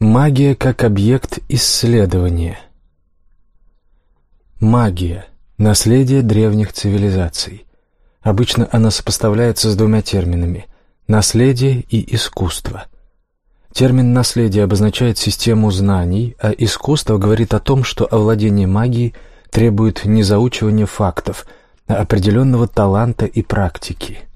Магия как объект исследования. Магия – наследие древних цивилизаций. Обычно она сопоставляется с двумя терминами – наследие и искусство. Термин «наследие» обозначает систему знаний, а искусство говорит о том, что овладение магией требует не заучивания фактов, а определенного таланта и практики –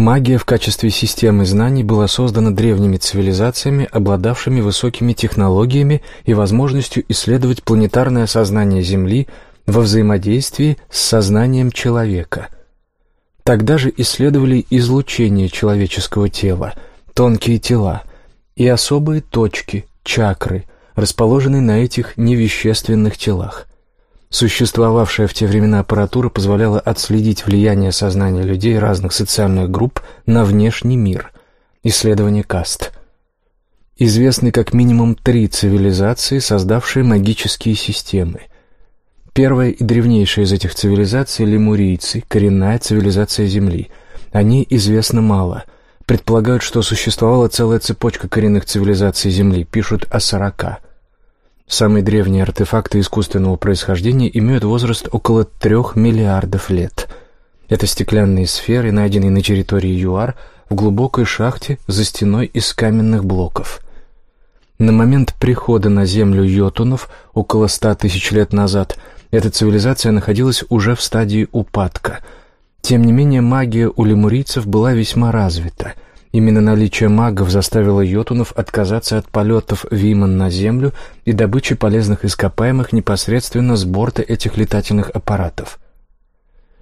Магия в качестве системы знаний была создана древними цивилизациями, обладавшими высокими технологиями и возможностью исследовать планетарное сознание Земли во взаимодействии с сознанием человека. Тогда же исследовали излучение человеческого тела, тонкие тела и особые точки, чакры, расположенные на этих невещественных телах. Существовавшая в те времена аппаратура позволяла отследить влияние сознания людей разных социальных групп на внешний мир. Исследование каст. Известны как минимум три цивилизации, создавшие магические системы. Первая и древнейшая из этих цивилизаций – лемурийцы, коренная цивилизация Земли. О ней известно мало. Предполагают, что существовала целая цепочка коренных цивилизаций Земли, пишут о сорока – Самые древние артефакты искусственного происхождения имеют возраст около трех миллиардов лет. Это стеклянные сферы, найденные на территории ЮАР в глубокой шахте за стеной из каменных блоков. На момент прихода на Землю йотунов, около ста тысяч лет назад, эта цивилизация находилась уже в стадии упадка. Тем не менее, магия у лемурийцев была весьма развита – Именно наличие магов заставило йотунов отказаться от полетов Виман на Землю и добычи полезных ископаемых непосредственно с борта этих летательных аппаратов.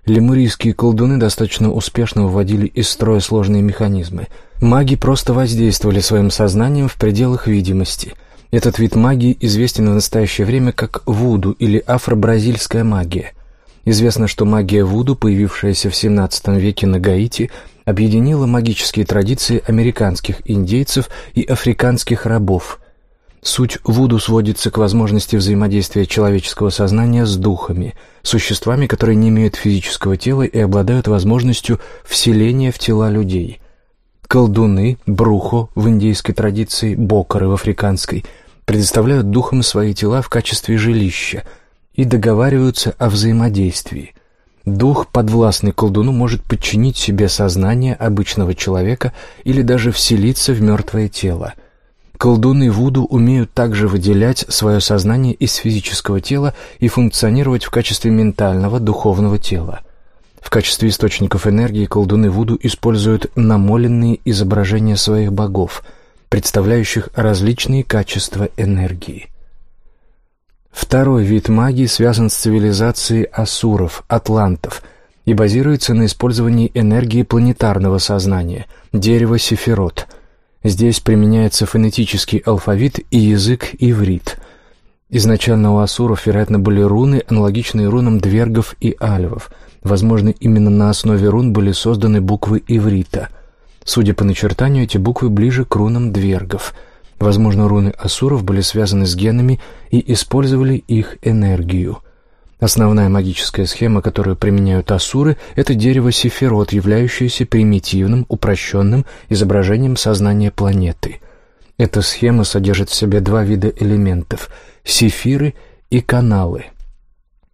Лемурийские колдуны достаточно успешно выводили из строя сложные механизмы. Маги просто воздействовали своим сознанием в пределах видимости. Этот вид магии известен в настоящее время как вуду или афро-бразильская магия. Известно, что магия вуду, появившаяся в XVII веке на Гаити, объединила магические традиции американских индейцев и африканских рабов. Суть вуду сводится к возможности взаимодействия человеческого сознания с духами, существами, которые не имеют физического тела и обладают возможностью вселения в тела людей. Колдуны, брухо в индейской традиции, бокоры в африканской, предоставляют духам свои тела в качестве жилища и договариваются о взаимодействии. Дух, подвластный колдуну, может подчинить себе сознание обычного человека или даже вселиться в мертвое тело. Колдуны Вуду умеют также выделять свое сознание из физического тела и функционировать в качестве ментального, духовного тела. В качестве источников энергии колдуны Вуду используют намоленные изображения своих богов, представляющих различные качества энергии. Второй вид магии связан с цивилизацией асуров, атлантов, и базируется на использовании энергии планетарного сознания, дерева сефирот. Здесь применяется фонетический алфавит и язык иврит. Изначально у асуров, вероятно, были руны, аналогичные рунам двергов и альвов. Возможно, именно на основе рун были созданы буквы иврита. Судя по начертанию, эти буквы ближе к рунам двергов – Возможно, руны асуров были связаны с генами и использовали их энергию. Основная магическая схема, которую применяют асуры, это дерево сефирот, являющееся примитивным, упрощенным изображением сознания планеты. Эта схема содержит в себе два вида элементов – сефиры и каналы.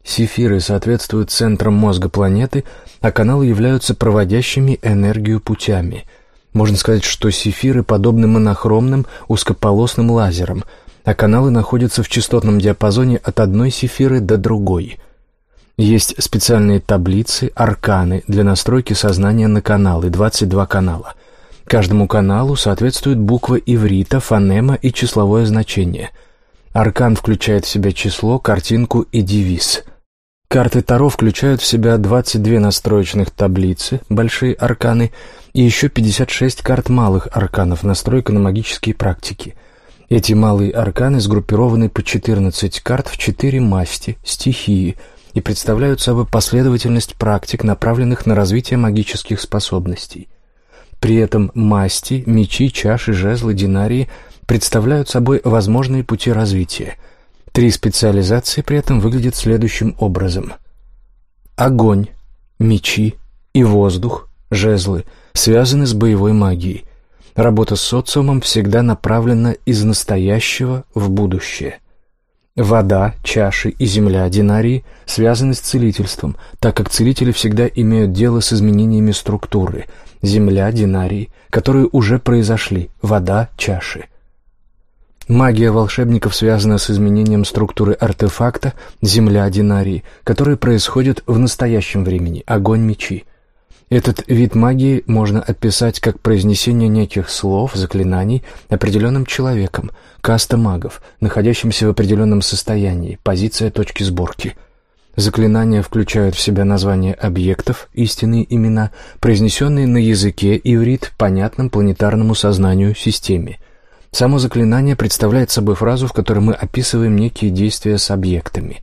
Сефиры соответствуют центрам мозга планеты, а каналы являются проводящими энергию путями – можно сказать, что сефиры подобны монохромным узкополосным лазерам, а каналы находятся в частотном диапазоне от одной сефиры до другой. Есть специальные таблицы, арканы для настройки сознания на каналы, 22 канала. Каждому каналу соответствует буква иврита, фонема и числовое значение. Аркан включает в себя число, картинку и девиз – Карты Таро включают в себя 22 настроечных таблицы, большие арканы, и еще 56 карт малых арканов, настройка на магические практики. Эти малые арканы сгруппированы по 14 карт в 4 масти, стихии, и представляют собой последовательность практик, направленных на развитие магических способностей. При этом масти, мечи, чаши, жезлы, динарии представляют собой возможные пути развития – Три специализации при этом выглядят следующим образом. Огонь, мечи и воздух, жезлы, связаны с боевой магией. Работа с социумом всегда направлена из настоящего в будущее. Вода, чаши и земля динарии связаны с целительством, так как целители всегда имеют дело с изменениями структуры. Земля, динарии, которые уже произошли, вода, чаши. Магия волшебников связана с изменением структуры артефакта «Земля Динарии», которые происходят в настоящем времени, огонь мечи. Этот вид магии можно описать как произнесение неких слов, заклинаний определенным человеком, каста магов, находящимся в определенном состоянии, позиция точки сборки. Заклинания включают в себя названия объектов, истинные имена, произнесенные на языке иврит, понятном планетарному сознанию системе – Само заклинание представляет собой фразу, в которой мы описываем некие действия с объектами.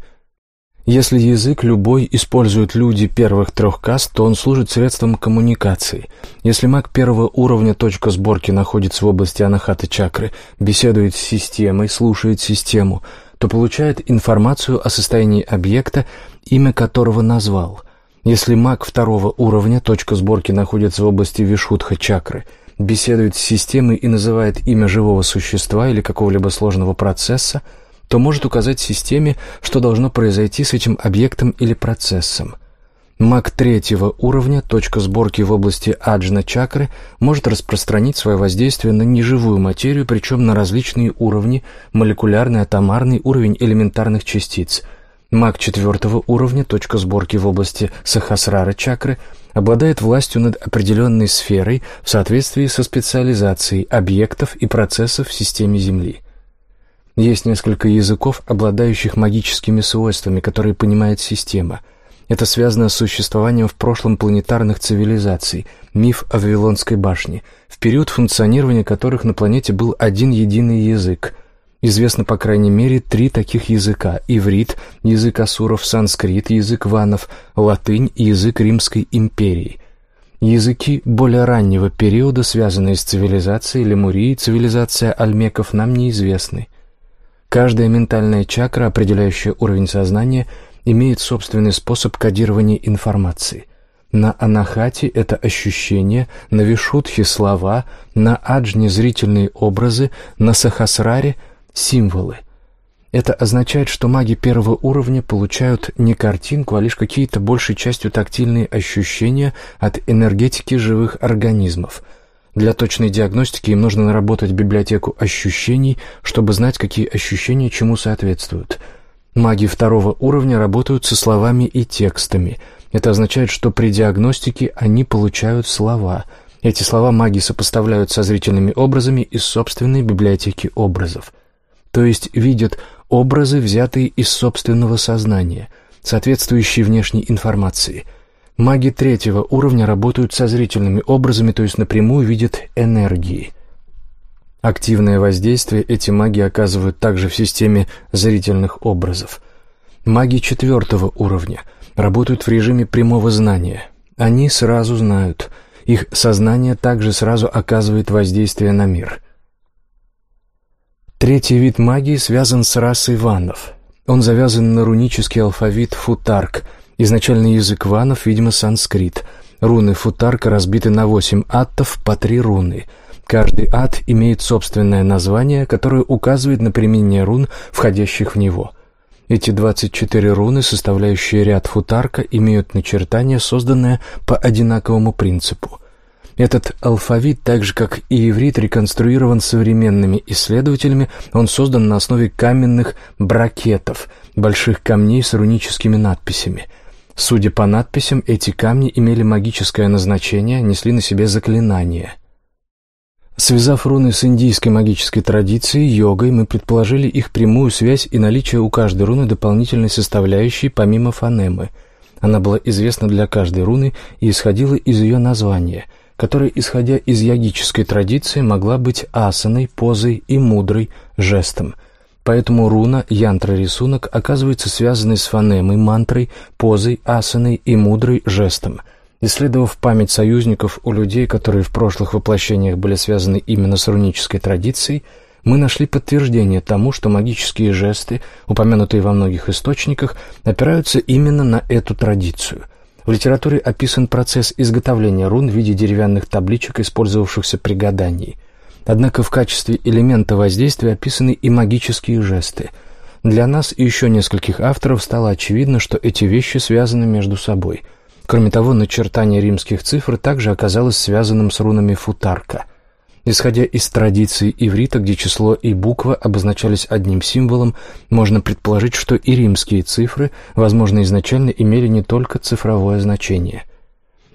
Если язык любой используют люди первых трех каст, то он служит средством коммуникации. Если маг первого уровня точка сборки находится в области анахаты чакры, беседует с системой, слушает систему, то получает информацию о состоянии объекта, имя которого назвал. Если маг второго уровня точка сборки находится в области вишудха чакры – беседует с системой и называет имя живого существа или какого-либо сложного процесса, то может указать системе, что должно произойти с этим объектом или процессом. Маг третьего уровня, точка сборки в области аджна-чакры, может распространить свое воздействие на неживую материю, причем на различные уровни, молекулярный, атомарный, уровень элементарных частиц – Маг четвертого уровня, точка сборки в области сахасрара чакры, обладает властью над определенной сферой в соответствии со специализацией объектов и процессов в системе Земли. Есть несколько языков, обладающих магическими свойствами, которые понимает система. Это связано с существованием в прошлом планетарных цивилизаций, миф о Вавилонской башне, в период функционирования которых на планете был один единый язык – Известно по крайней мере три таких языка – иврит, язык асуров, санскрит, язык ванов, латынь и язык Римской империи. Языки более раннего периода, связанные с цивилизацией Лемурии, цивилизация альмеков, нам неизвестны. Каждая ментальная чакра, определяющая уровень сознания, имеет собственный способ кодирования информации. На анахате это ощущения, на вишудхе слова, на аджне зрительные образы, на сахасраре – символы. Это означает, что маги первого уровня получают не картинку, а лишь какие-то большей частью тактильные ощущения от энергетики живых организмов. Для точной диагностики им нужно наработать библиотеку ощущений, чтобы знать, какие ощущения чему соответствуют. Маги второго уровня работают со словами и текстами. Это означает, что при диагностике они получают слова. Эти слова маги сопоставляют со зрительными образами из собственной библиотеки образов то есть видят образы, взятые из собственного сознания, соответствующие внешней информации. Маги третьего уровня работают со зрительными образами, то есть напрямую видят энергии. Активное воздействие эти маги оказывают также в системе зрительных образов. Маги четвертого уровня работают в режиме прямого знания. Они сразу знают. Их сознание также сразу оказывает воздействие на мир – Третий вид магии связан с расой ванов. Он завязан на рунический алфавит футарк, изначальный язык ванов, видимо, санскрит. Руны футарка разбиты на восемь аттов по три руны. Каждый ат имеет собственное название, которое указывает на применение рун, входящих в него. Эти 24 руны, составляющие ряд футарка, имеют начертание, созданное по одинаковому принципу. Этот алфавит, так же как и иврит, реконструирован современными исследователями, он создан на основе каменных бракетов, больших камней с руническими надписями. Судя по надписям, эти камни имели магическое назначение, несли на себе заклинания. Связав руны с индийской магической традицией, йогой, мы предположили их прямую связь и наличие у каждой руны дополнительной составляющей помимо фонемы. Она была известна для каждой руны и исходила из ее названия – которая, исходя из ягической традиции, могла быть асаной, позой и мудрой жестом. Поэтому руна, янтра-рисунок, оказывается связанной с фонемой, мантрой, позой, асаной и мудрой жестом. Исследовав память союзников у людей, которые в прошлых воплощениях были связаны именно с рунической традицией, мы нашли подтверждение тому, что магические жесты, упомянутые во многих источниках, опираются именно на эту традицию. В литературе описан процесс изготовления рун в виде деревянных табличек, использовавшихся при гадании – Однако в качестве элемента воздействия описаны и магические жесты. Для нас и еще нескольких авторов стало очевидно, что эти вещи связаны между собой. Кроме того, начертание римских цифр также оказалось связанным с рунами футарка. Исходя из традиции иврита, где число и буква обозначались одним символом, можно предположить, что и римские цифры, возможно, изначально имели не только цифровое значение.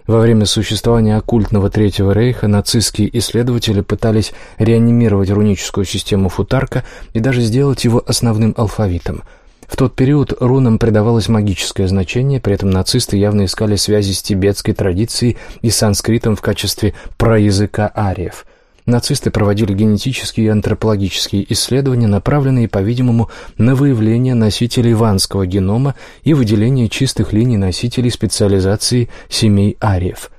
Во время существования оккультного Третьего Рейха нацистские исследователи пытались реанимировать руническую систему Футарка и даже сделать его основным алфавитом. В тот период рунам придавалось магическое значение, при этом нацисты явно искали связи с тибетской традицией и санскритом в качестве проязыка ариев – нацисты проводили генетические и антропологические исследования, направленные, по-видимому, на выявление носителей ванского генома и выделение чистых линий носителей специализации семей ариев.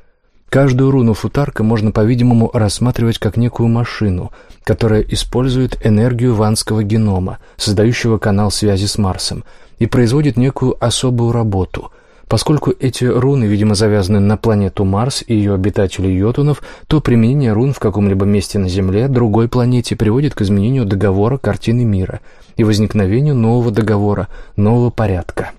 Каждую руну футарка можно, по-видимому, рассматривать как некую машину, которая использует энергию ванского генома, создающего канал связи с Марсом, и производит некую особую работу – Поскольку эти руны, видимо, завязаны на планету Марс и ее обитателей йотунов, то применение рун в каком-либо месте на Земле, другой планете, приводит к изменению договора картины мира и возникновению нового договора, нового порядка.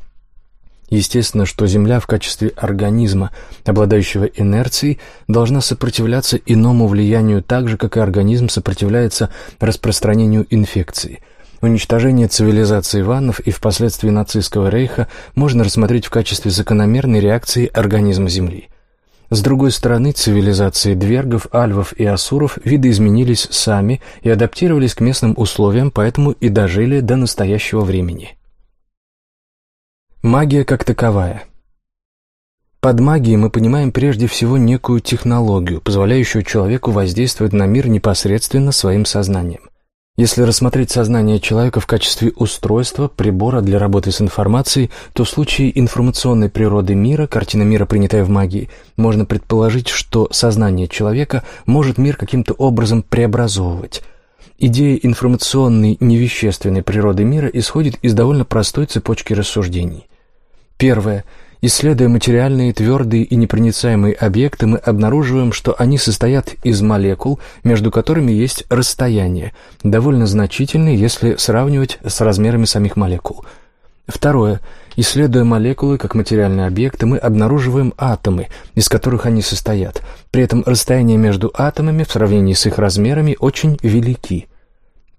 Естественно, что Земля в качестве организма, обладающего инерцией, должна сопротивляться иному влиянию так же, как и организм сопротивляется распространению инфекции – Уничтожение цивилизации ваннов и впоследствии нацистского рейха можно рассмотреть в качестве закономерной реакции организма Земли. С другой стороны, цивилизации двергов, альвов и асуров видоизменились сами и адаптировались к местным условиям, поэтому и дожили до настоящего времени. Магия как таковая под магией мы понимаем прежде всего некую технологию, позволяющую человеку воздействовать на мир непосредственно своим сознанием. Если рассмотреть сознание человека в качестве устройства, прибора для работы с информацией, то в случае информационной природы мира, картина мира, принятая в магии, можно предположить, что сознание человека может мир каким-то образом преобразовывать. Идея информационной невещественной природы мира исходит из довольно простой цепочки рассуждений. Первое – Исследуя материальные, твердые и непроницаемые объекты, мы обнаруживаем, что они состоят из молекул, между которыми есть расстояние, довольно значительное, если сравнивать с размерами самих молекул. Второе. Исследуя молекулы как материальные объекты, мы обнаруживаем атомы, из которых они состоят. При этом расстояние между атомами в сравнении с их размерами очень велики.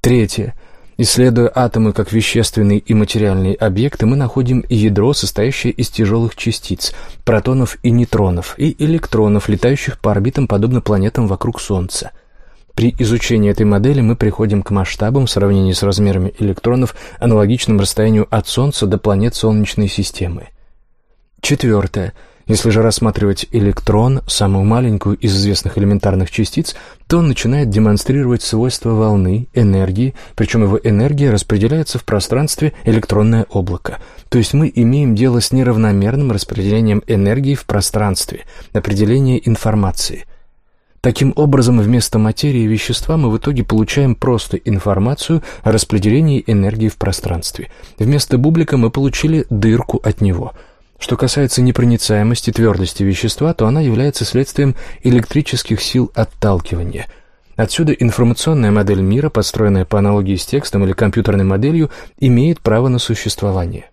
Третье. Исследуя атомы как вещественные и материальные объекты, мы находим ядро, состоящее из тяжелых частиц, протонов и нейтронов, и электронов, летающих по орбитам подобно планетам вокруг Солнца. При изучении этой модели мы приходим к масштабам в сравнении с размерами электронов, аналогичным расстоянию от Солнца до планет Солнечной системы. Четвертое. Если же рассматривать электрон, самую маленькую из известных элементарных частиц, то он начинает демонстрировать свойства волны, энергии, причем его энергия распределяется в пространстве электронное облако. То есть мы имеем дело с неравномерным распределением энергии в пространстве, определение информации. Таким образом, вместо материи и вещества мы в итоге получаем просто информацию о распределении энергии в пространстве. Вместо бублика мы получили дырку от него – что касается непроницаемости твердости вещества, то она является следствием электрических сил отталкивания. Отсюда информационная модель мира, построенная по аналогии с текстом или компьютерной моделью, имеет право на существование.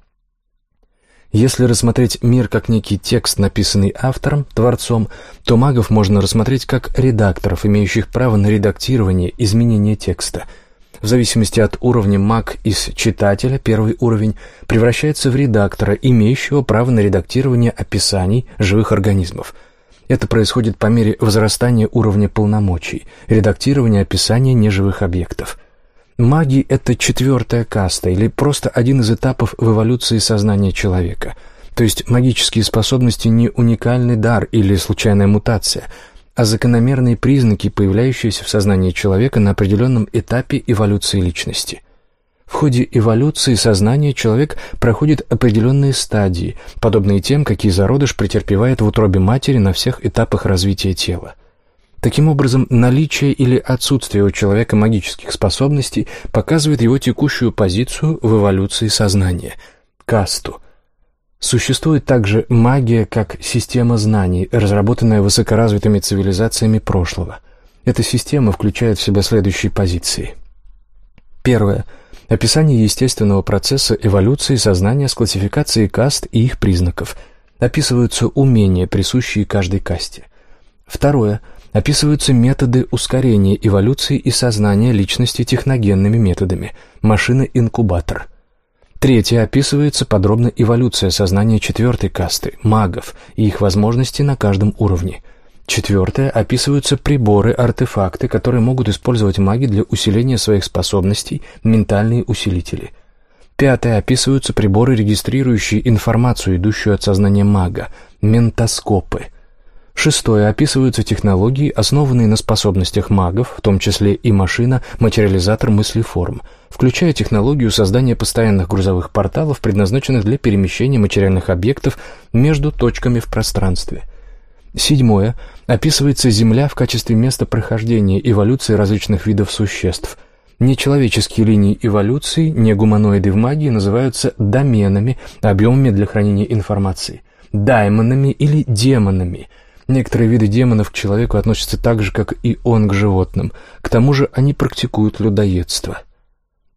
Если рассмотреть мир как некий текст, написанный автором, творцом, то магов можно рассмотреть как редакторов, имеющих право на редактирование, изменение текста – в зависимости от уровня маг из читателя, первый уровень, превращается в редактора, имеющего право на редактирование описаний живых организмов. Это происходит по мере возрастания уровня полномочий, редактирования описания неживых объектов. Маги – это четвертая каста или просто один из этапов в эволюции сознания человека. То есть магические способности не уникальный дар или случайная мутация – а закономерные признаки, появляющиеся в сознании человека на определенном этапе эволюции личности. В ходе эволюции сознания человек проходит определенные стадии, подобные тем, какие зародыш претерпевает в утробе матери на всех этапах развития тела. Таким образом, наличие или отсутствие у человека магических способностей показывает его текущую позицию в эволюции сознания – касту – Существует также магия как система знаний, разработанная высокоразвитыми цивилизациями прошлого. Эта система включает в себя следующие позиции. Первое. Описание естественного процесса эволюции сознания с классификацией каст и их признаков. Описываются умения, присущие каждой касте. Второе. Описываются методы ускорения эволюции и сознания личности техногенными методами. Машина-инкубатор. Третье. Описывается подробно эволюция сознания четвертой касты, магов, и их возможности на каждом уровне – Четвертое. Описываются приборы, артефакты, которые могут использовать маги для усиления своих способностей, ментальные усилители. Пятое. Описываются приборы, регистрирующие информацию, идущую от сознания мага, ментоскопы. Шестое. Описываются технологии, основанные на способностях магов, в том числе и машина, материализатор мыслеформ, включая технологию создания постоянных грузовых порталов, предназначенных для перемещения материальных объектов между точками в пространстве – Седьмое. Описывается Земля в качестве места прохождения эволюции различных видов существ. Нечеловеческие линии эволюции, не гуманоиды в магии, называются доменами, объемами для хранения информации, даймонами или демонами. Некоторые виды демонов к человеку относятся так же, как и он к животным. К тому же они практикуют людоедство.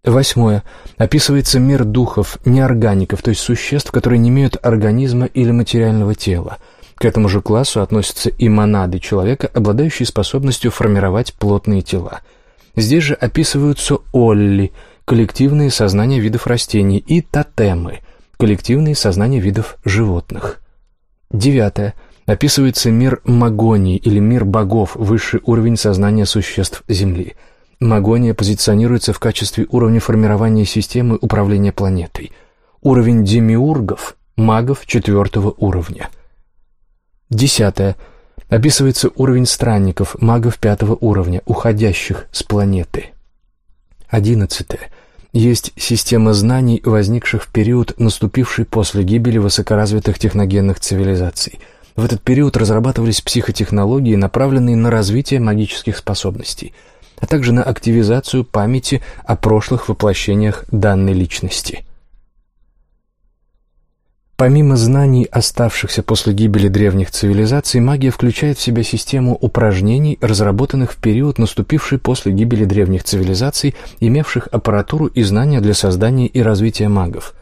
Восьмое. Описывается мир духов, неоргаников, то есть существ, которые не имеют организма или материального тела – к этому же классу относятся и монады человека, обладающие способностью формировать плотные тела. Здесь же описываются олли – коллективные сознания видов растений, и тотемы – коллективные сознания видов животных. Девятое. Описывается мир магонии или мир богов, высший уровень сознания существ Земли. Магония позиционируется в качестве уровня формирования системы управления планетой. Уровень демиургов – магов четвертого уровня – Десятое. Описывается уровень странников, магов пятого уровня, уходящих с планеты. Одиннадцатое. Есть система знаний, возникших в период, наступивший после гибели высокоразвитых техногенных цивилизаций. В этот период разрабатывались психотехнологии, направленные на развитие магических способностей, а также на активизацию памяти о прошлых воплощениях данной личности. Помимо знаний, оставшихся после гибели древних цивилизаций, магия включает в себя систему упражнений, разработанных в период, наступивший после гибели древних цивилизаций, имевших аппаратуру и знания для создания и развития магов.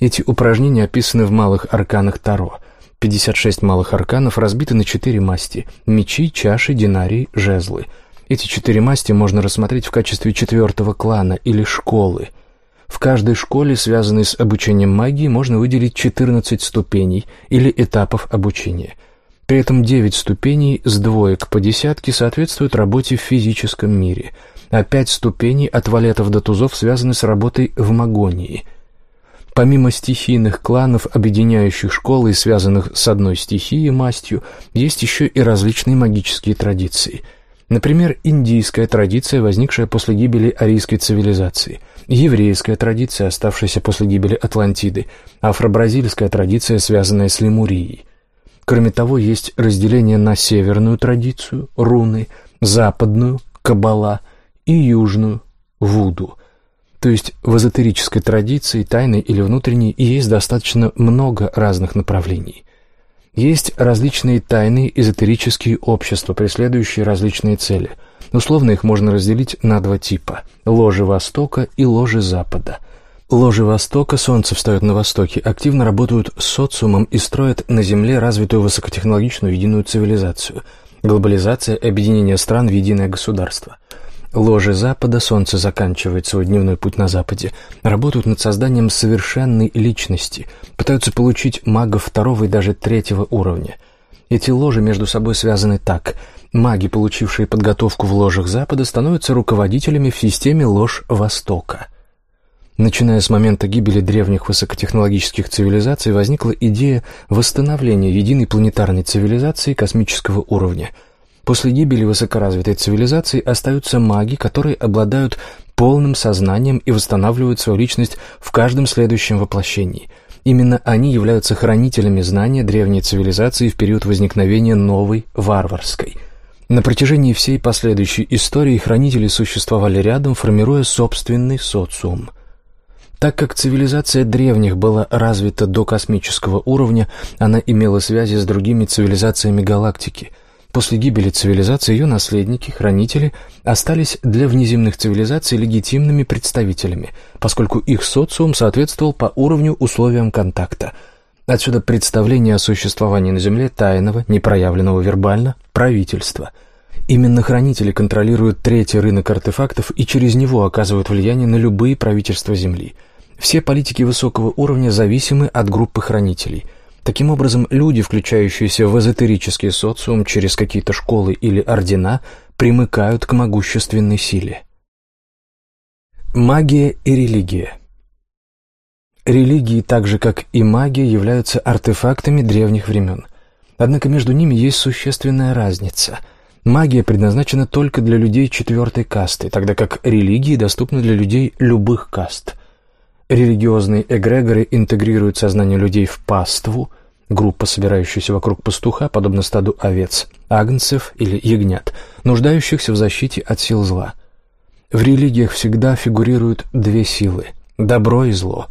Эти упражнения описаны в малых арканах Таро. 56 малых арканов разбиты на четыре масти – мечи, чаши, динарии, жезлы. Эти четыре масти можно рассмотреть в качестве четвертого клана или школы – в каждой школе, связанной с обучением магии, можно выделить 14 ступеней или этапов обучения. При этом 9 ступеней с двоек по десятке соответствуют работе в физическом мире, а 5 ступеней от валетов до тузов связаны с работой в магонии. Помимо стихийных кланов, объединяющих школы и связанных с одной стихией мастью, есть еще и различные магические традиции – Например, индийская традиция, возникшая после гибели арийской цивилизации, еврейская традиция, оставшаяся после гибели Атлантиды, афро-бразильская традиция, связанная с Лемурией. Кроме того, есть разделение на северную традицию, руны, западную, каббала и южную, вуду. То есть в эзотерической традиции, тайной или внутренней, есть достаточно много разных направлений. Есть различные тайные эзотерические общества, преследующие различные цели. Условно их можно разделить на два типа – ложи Востока и ложи Запада. Ложи Востока, солнце встает на Востоке, активно работают с социумом и строят на Земле развитую высокотехнологичную единую цивилизацию. Глобализация, объединение стран в единое государство – Ложи Запада, Солнце заканчивает свой дневной путь на Западе, работают над созданием совершенной личности, пытаются получить магов второго и даже третьего уровня. Эти ложи между собой связаны так. Маги, получившие подготовку в ложах Запада, становятся руководителями в системе лож Востока. Начиная с момента гибели древних высокотехнологических цивилизаций, возникла идея восстановления единой планетарной цивилизации космического уровня – После гибели высокоразвитой цивилизации остаются маги, которые обладают полным сознанием и восстанавливают свою личность в каждом следующем воплощении. Именно они являются хранителями знания древней цивилизации в период возникновения новой, варварской. На протяжении всей последующей истории хранители существовали рядом, формируя собственный социум – так как цивилизация древних была развита до космического уровня, она имела связи с другими цивилизациями галактики, После гибели цивилизации ее наследники, хранители, остались для внеземных цивилизаций легитимными представителями, поскольку их социум соответствовал по уровню условиям контакта. Отсюда представление о существовании на Земле тайного, непроявленного вербально, правительства. Именно хранители контролируют третий рынок артефактов и через него оказывают влияние на любые правительства Земли. Все политики высокого уровня зависимы от группы хранителей – Таким образом, люди, включающиеся в эзотерический социум через какие-то школы или ордена, примыкают к могущественной силе. Магия и религия Религии, так же как и магия, являются артефактами древних времен. Однако между ними есть существенная разница. Магия предназначена только для людей четвертой касты, тогда как религии доступны для людей любых каст. Религиозные эгрегоры интегрируют сознание людей в паству, группа, собирающаяся вокруг пастуха, подобно стаду овец, агнцев или ягнят, нуждающихся в защите от сил зла. В религиях всегда фигурируют две силы – добро и зло.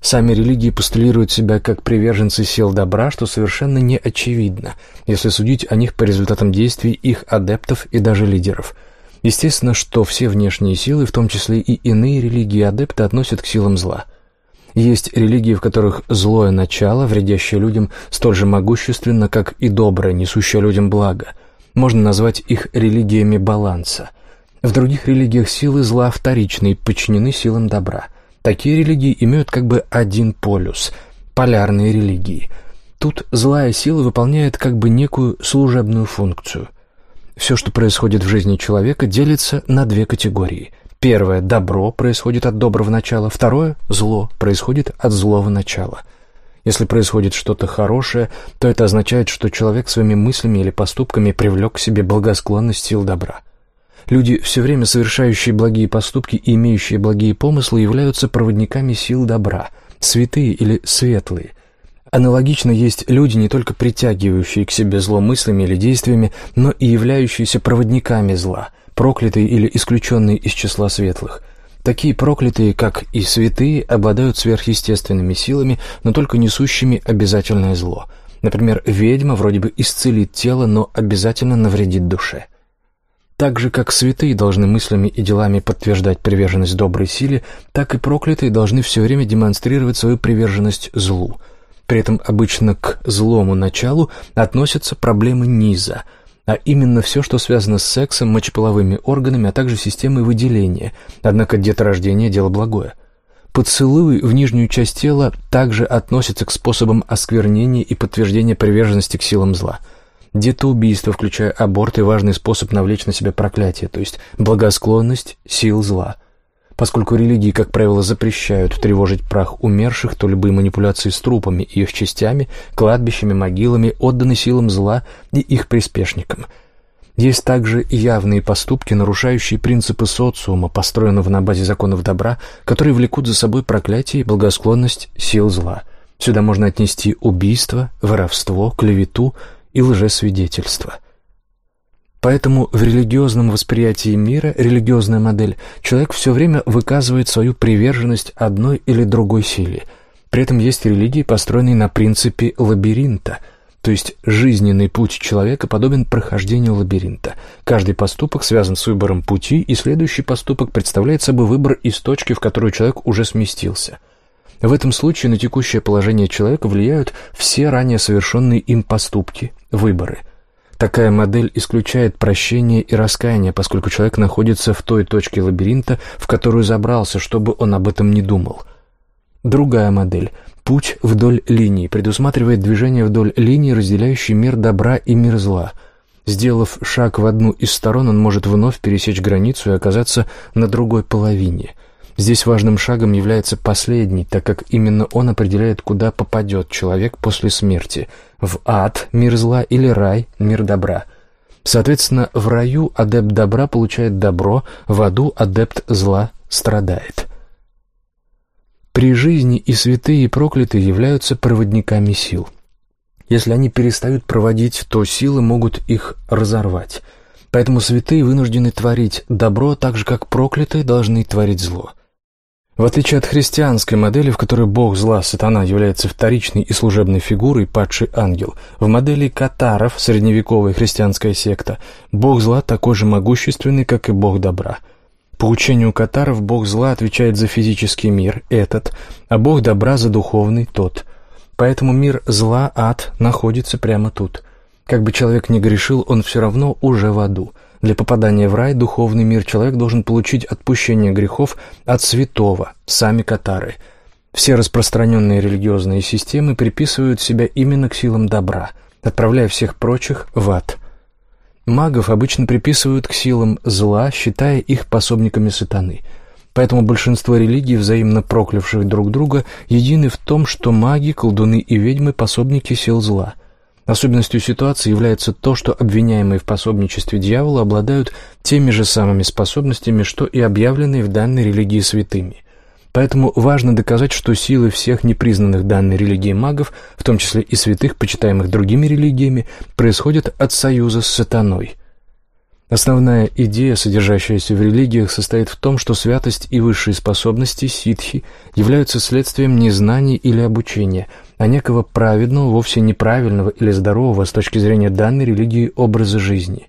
Сами религии постулируют себя как приверженцы сил добра, что совершенно не очевидно, если судить о них по результатам действий их адептов и даже лидеров – Естественно, что все внешние силы, в том числе и иные религии адепты, относят к силам зла. Есть религии, в которых злое начало, вредящее людям, столь же могущественно, как и доброе, несущее людям благо. Можно назвать их религиями баланса. В других религиях силы зла вторичны и подчинены силам добра. Такие религии имеют как бы один полюс – полярные религии. Тут злая сила выполняет как бы некую служебную функцию. Все, что происходит в жизни человека, делится на две категории. Первое – добро происходит от доброго начала, второе – зло происходит от злого начала. Если происходит что-то хорошее, то это означает, что человек своими мыслями или поступками привлек к себе благосклонность сил добра. Люди, все время совершающие благие поступки и имеющие благие помыслы, являются проводниками сил добра, святые или светлые – Аналогично есть люди, не только притягивающие к себе зло мыслями или действиями, но и являющиеся проводниками зла, проклятые или исключенные из числа светлых. Такие проклятые, как и святые, обладают сверхъестественными силами, но только несущими обязательное зло. Например, ведьма вроде бы исцелит тело, но обязательно навредит душе. Так же, как святые должны мыслями и делами подтверждать приверженность доброй силе, так и проклятые должны все время демонстрировать свою приверженность злу – при этом обычно к злому началу относятся проблемы низа, а именно все, что связано с сексом, мочеполовыми органами, а также системой выделения. Однако деторождение – дело благое. Поцелуй в нижнюю часть тела также относятся к способам осквернения и подтверждения приверженности к силам зла. Детоубийство, включая аборт, и важный способ навлечь на себя проклятие, то есть благосклонность сил зла – Поскольку религии, как правило, запрещают тревожить прах умерших, то любые манипуляции с трупами и их частями, кладбищами, могилами отданы силам зла и их приспешникам. Есть также явные поступки, нарушающие принципы социума, построенного на базе законов добра, которые влекут за собой проклятие и благосклонность сил зла. Сюда можно отнести убийство, воровство, клевету и лжесвидетельство – Поэтому в религиозном восприятии мира, религиозная модель, человек все время выказывает свою приверженность одной или другой силе. При этом есть религии, построенные на принципе лабиринта, то есть жизненный путь человека подобен прохождению лабиринта. Каждый поступок связан с выбором пути, и следующий поступок представляет собой выбор из точки, в которую человек уже сместился. В этом случае на текущее положение человека влияют все ранее совершенные им поступки, выборы – Такая модель исключает прощение и раскаяние, поскольку человек находится в той точке лабиринта, в которую забрался, чтобы он об этом не думал. Другая модель – путь вдоль линии, предусматривает движение вдоль линии, разделяющей мир добра и мир зла. Сделав шаг в одну из сторон, он может вновь пересечь границу и оказаться на другой половине – Здесь важным шагом является последний, так как именно он определяет, куда попадет человек после смерти – в ад – мир зла или рай – мир добра. Соответственно, в раю адепт добра получает добро, в аду адепт зла страдает. При жизни и святые, и проклятые являются проводниками сил. Если они перестают проводить, то силы могут их разорвать. Поэтому святые вынуждены творить добро так же, как проклятые должны творить зло – В отличие от христианской модели, в которой бог зла, сатана, является вторичной и служебной фигурой, падший ангел, в модели катаров, средневековая христианская секта, бог зла такой же могущественный, как и бог добра. По учению катаров, бог зла отвечает за физический мир, этот, а бог добра за духовный, тот. Поэтому мир зла, ад, находится прямо тут. Как бы человек ни грешил, он все равно уже в аду – для попадания в рай, духовный мир, человек должен получить отпущение грехов от святого, сами катары. Все распространенные религиозные системы приписывают себя именно к силам добра, отправляя всех прочих в ад. Магов обычно приписывают к силам зла, считая их пособниками сатаны. Поэтому большинство религий, взаимно проклявших друг друга, едины в том, что маги, колдуны и ведьмы – пособники сил зла – Особенностью ситуации является то, что обвиняемые в пособничестве дьявола обладают теми же самыми способностями, что и объявленные в данной религии святыми. Поэтому важно доказать, что силы всех непризнанных данной религии магов, в том числе и святых, почитаемых другими религиями, происходят от союза с сатаной – Основная идея, содержащаяся в религиях, состоит в том, что святость и высшие способности ситхи являются следствием не знаний или обучения, а некого праведного, вовсе неправильного или здорового с точки зрения данной религии образа жизни.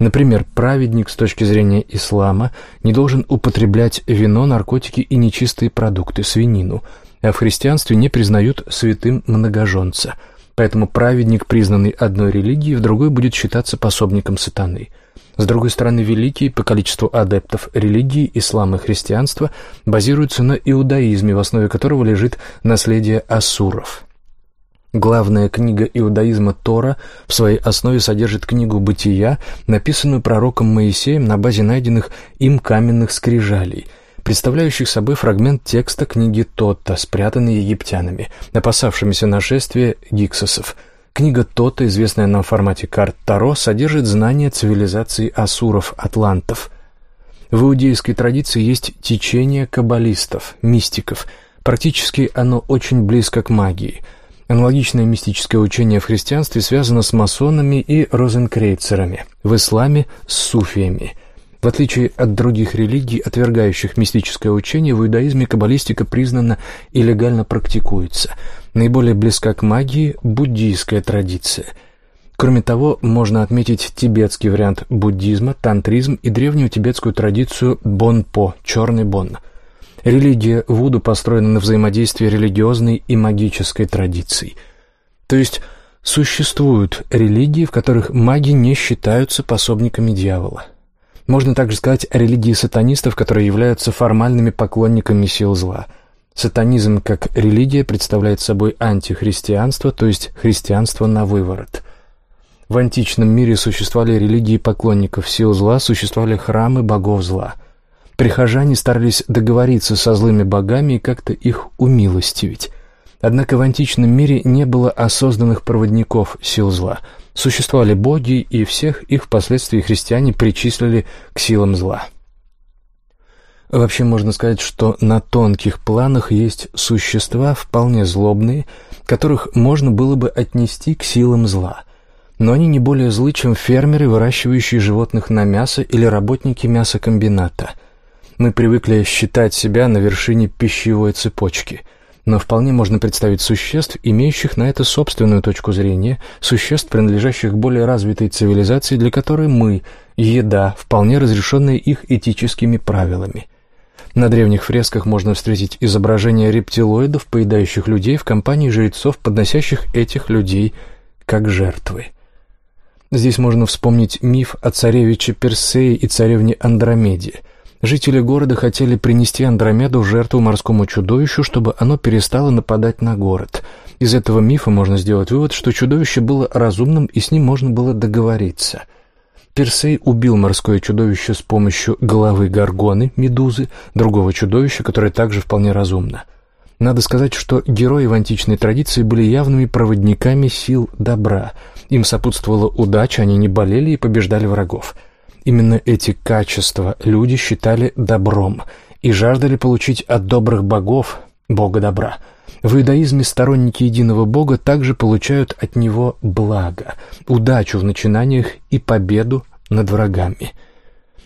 Например, праведник с точки зрения ислама не должен употреблять вино, наркотики и нечистые продукты, свинину, а в христианстве не признают святым многоженца, поэтому праведник, признанный одной религией, в другой будет считаться пособником сатаны – с другой стороны, великие по количеству адептов религии, ислама и христианства базируются на иудаизме, в основе которого лежит наследие асуров. Главная книга иудаизма Тора в своей основе содержит книгу «Бытия», написанную пророком Моисеем на базе найденных им каменных скрижалей, представляющих собой фрагмент текста книги Тотта, спрятанный египтянами, опасавшимися нашествия гиксосов – Книга Тота, известная нам в формате карт Таро, содержит знания цивилизации асуров, атлантов. В иудейской традиции есть течение каббалистов, мистиков. Практически оно очень близко к магии. Аналогичное мистическое учение в христианстве связано с масонами и розенкрейцерами, в исламе – с суфиями. В отличие от других религий, отвергающих мистическое учение, в иудаизме каббалистика признана и легально практикуется – Наиболее близка к магии буддийская традиция. Кроме того, можно отметить тибетский вариант буддизма, тантризм и древнюю тибетскую традицию бонпо, черный бон. Религия Вуду построена на взаимодействии религиозной и магической традиций. То есть существуют религии, в которых маги не считаются пособниками дьявола. Можно также сказать о религии сатанистов, которые являются формальными поклонниками сил зла – Сатанизм как религия представляет собой антихристианство, то есть христианство на выворот. В античном мире существовали религии поклонников сил зла, существовали храмы богов зла. Прихожане старались договориться со злыми богами и как-то их умилостивить. Однако в античном мире не было осознанных проводников сил зла. Существовали боги, и всех их впоследствии христиане причислили к силам зла. Вообще можно сказать, что на тонких планах есть существа вполне злобные, которых можно было бы отнести к силам зла. Но они не более злы, чем фермеры, выращивающие животных на мясо или работники мясокомбината. Мы привыкли считать себя на вершине пищевой цепочки – но вполне можно представить существ, имеющих на это собственную точку зрения, существ, принадлежащих более развитой цивилизации, для которой мы – еда, вполне разрешенная их этическими правилами. На древних фресках можно встретить изображения рептилоидов, поедающих людей в компании жрецов, подносящих этих людей как жертвы. Здесь можно вспомнить миф о царевиче Персее и царевне Андромеде. Жители города хотели принести Андромеду жертву морскому чудовищу, чтобы оно перестало нападать на город. Из этого мифа можно сделать вывод, что чудовище было разумным и с ним можно было договориться – Персей убил морское чудовище с помощью головы горгоны, медузы, другого чудовища, которое также вполне разумно. Надо сказать, что герои в античной традиции были явными проводниками сил добра. Им сопутствовала удача, они не болели и побеждали врагов. Именно эти качества люди считали добром и жаждали получить от добрых богов, бога добра – в иудаизме сторонники единого Бога также получают от Него благо, удачу в начинаниях и победу над врагами.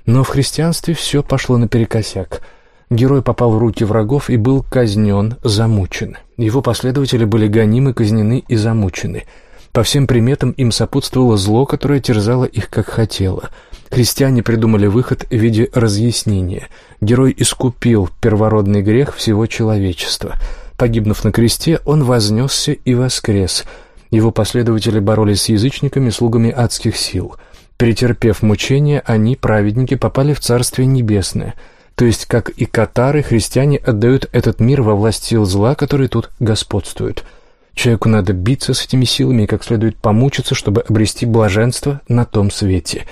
Но в христианстве все пошло наперекосяк. Герой попал в руки врагов и был казнен, замучен. Его последователи были гонимы, казнены и замучены. По всем приметам им сопутствовало зло, которое терзало их как хотело. Христиане придумали выход в виде разъяснения. Герой искупил первородный грех всего человечества. Погибнув на кресте, он вознесся и воскрес. Его последователи боролись с язычниками, слугами адских сил. Перетерпев мучения, они, праведники, попали в Царствие Небесное — то есть, как и катары, христиане отдают этот мир во власть сил зла, которые тут господствуют. Человеку надо биться с этими силами и как следует помучиться, чтобы обрести блаженство на том свете.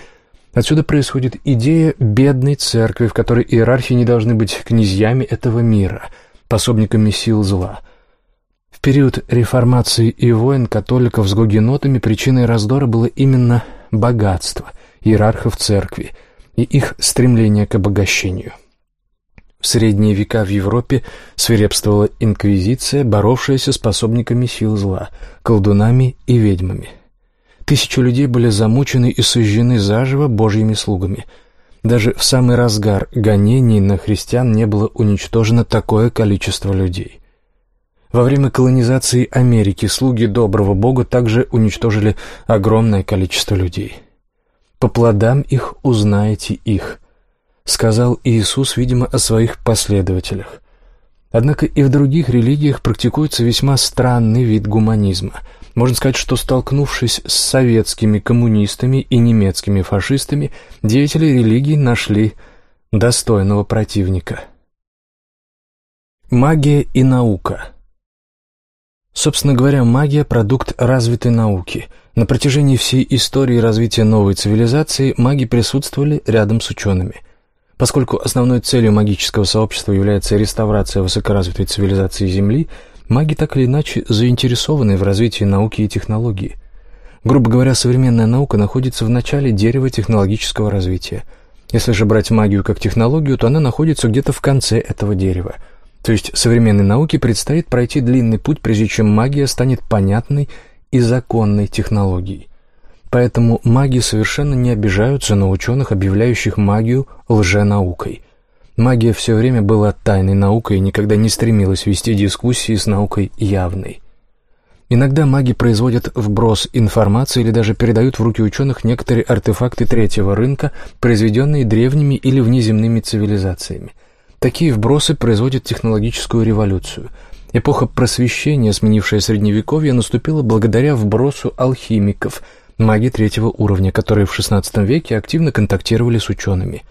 Отсюда происходит идея бедной церкви, в которой иерархи не должны быть князьями этого мира, пособниками сил зла. В период реформации и войн католиков с гугенотами причиной раздора было именно богатство иерархов церкви и их стремление к обогащению. В средние века в Европе свирепствовала инквизиция, боровшаяся с пособниками сил зла, колдунами и ведьмами. Тысячи людей были замучены и сожжены заживо божьими слугами. Даже в самый разгар гонений на христиан не было уничтожено такое количество людей. Во время колонизации Америки слуги доброго Бога также уничтожили огромное количество людей. По плодам их узнаете их сказал Иисус, видимо, о своих последователях. Однако и в других религиях практикуется весьма странный вид гуманизма. Можно сказать, что столкнувшись с советскими коммунистами и немецкими фашистами, деятели религии нашли достойного противника. Магия и наука Собственно говоря, магия – продукт развитой науки. На протяжении всей истории развития новой цивилизации маги присутствовали рядом с учеными – Поскольку основной целью магического сообщества является реставрация высокоразвитой цивилизации Земли, маги так или иначе заинтересованы в развитии науки и технологии. Грубо говоря, современная наука находится в начале дерева технологического развития. Если же брать магию как технологию, то она находится где-то в конце этого дерева. То есть современной науке предстоит пройти длинный путь, прежде чем магия станет понятной и законной технологией. Поэтому маги совершенно не обижаются на ученых, объявляющих магию лженаукой. Магия все время была тайной наукой и никогда не стремилась вести дискуссии с наукой явной. Иногда маги производят вброс информации или даже передают в руки ученых некоторые артефакты третьего рынка, произведенные древними или внеземными цивилизациями. Такие вбросы производят технологическую революцию. Эпоха просвещения, сменившая Средневековье, наступила благодаря вбросу алхимиков – маги третьего уровня, которые в XVI веке активно контактировали с учеными.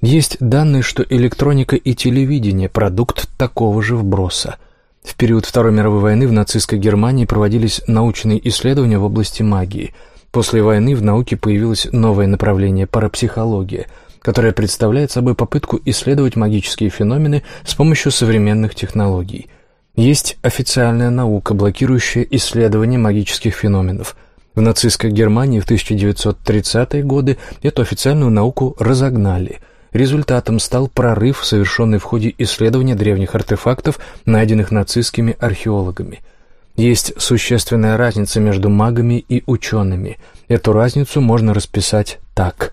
Есть данные, что электроника и телевидение – продукт такого же вброса. В период Второй мировой войны в нацистской Германии проводились научные исследования в области магии. После войны в науке появилось новое направление – парапсихология, которое представляет собой попытку исследовать магические феномены с помощью современных технологий. Есть официальная наука, блокирующая исследование магических феноменов – в нацистской Германии в 1930-е годы эту официальную науку разогнали. Результатом стал прорыв, совершенный в ходе исследования древних артефактов, найденных нацистскими археологами. Есть существенная разница между магами и учеными. Эту разницу можно расписать так.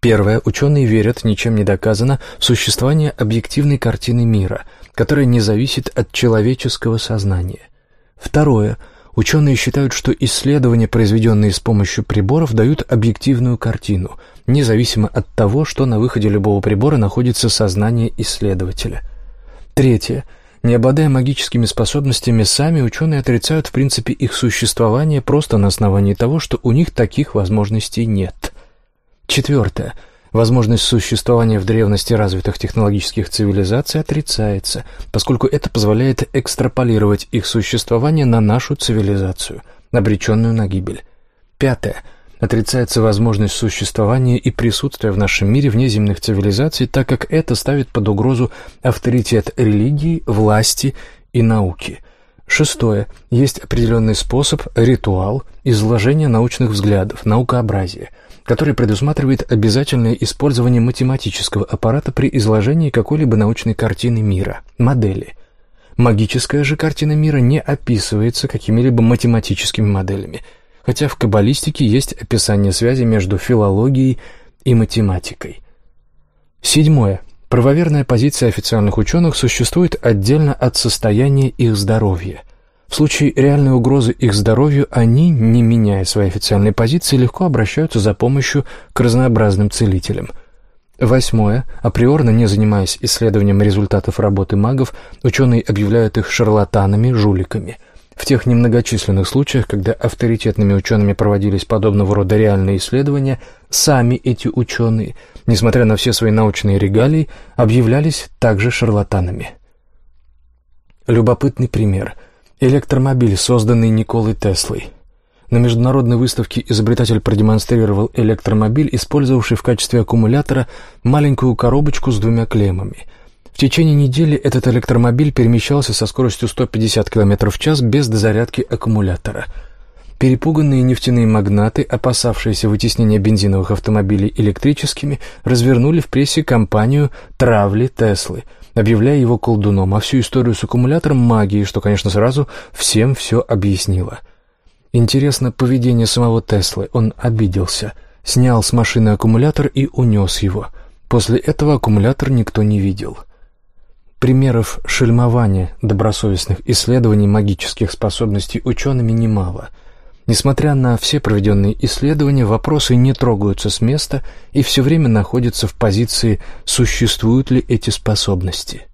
Первое. Ученые верят, ничем не доказано, в существование объективной картины мира, которая не зависит от человеческого сознания. Второе. Ученые считают, что исследования, произведенные с помощью приборов, дают объективную картину, независимо от того, что на выходе любого прибора находится сознание исследователя. Третье. Не обладая магическими способностями, сами ученые отрицают в принципе их существование просто на основании того, что у них таких возможностей нет. Четвертое. Возможность существования в древности развитых технологических цивилизаций отрицается, поскольку это позволяет экстраполировать их существование на нашу цивилизацию, обреченную на гибель. Пятое. Отрицается возможность существования и присутствия в нашем мире внеземных цивилизаций, так как это ставит под угрозу авторитет религии, власти и науки. Шестое. Есть определенный способ, ритуал, изложения научных взглядов, наукообразия – который предусматривает обязательное использование математического аппарата при изложении какой-либо научной картины мира, модели. Магическая же картина мира не описывается какими-либо математическими моделями, хотя в каббалистике есть описание связи между филологией и математикой. Седьмое. Правоверная позиция официальных ученых существует отдельно от состояния их здоровья. В случае реальной угрозы их здоровью они, не меняя своей официальной позиции, легко обращаются за помощью к разнообразным целителям. Восьмое. Априорно не занимаясь исследованием результатов работы магов, ученые объявляют их шарлатанами, жуликами – в тех немногочисленных случаях, когда авторитетными учеными проводились подобного рода реальные исследования, сами эти ученые, несмотря на все свои научные регалии, объявлялись также шарлатанами. Любопытный пример. Электромобиль, созданный Николой Теслой. На международной выставке изобретатель продемонстрировал электромобиль, использовавший в качестве аккумулятора маленькую коробочку с двумя клеммами – в течение недели этот электромобиль перемещался со скоростью 150 км в час без дозарядки аккумулятора. Перепуганные нефтяные магнаты, опасавшиеся вытеснения бензиновых автомобилей электрическими, развернули в прессе кампанию «Травли Теслы», объявляя его колдуном, а всю историю с аккумулятором магией, что, конечно, сразу всем все объяснило. Интересно поведение самого Теслы. Он обиделся, снял с машины аккумулятор и унес его. После этого аккумулятор никто не видел. Примеров шельмования добросовестных исследований магических способностей учеными немало. Несмотря на все проведенные исследования, вопросы не трогаются с места и все время находятся в позиции «существуют ли эти способности?».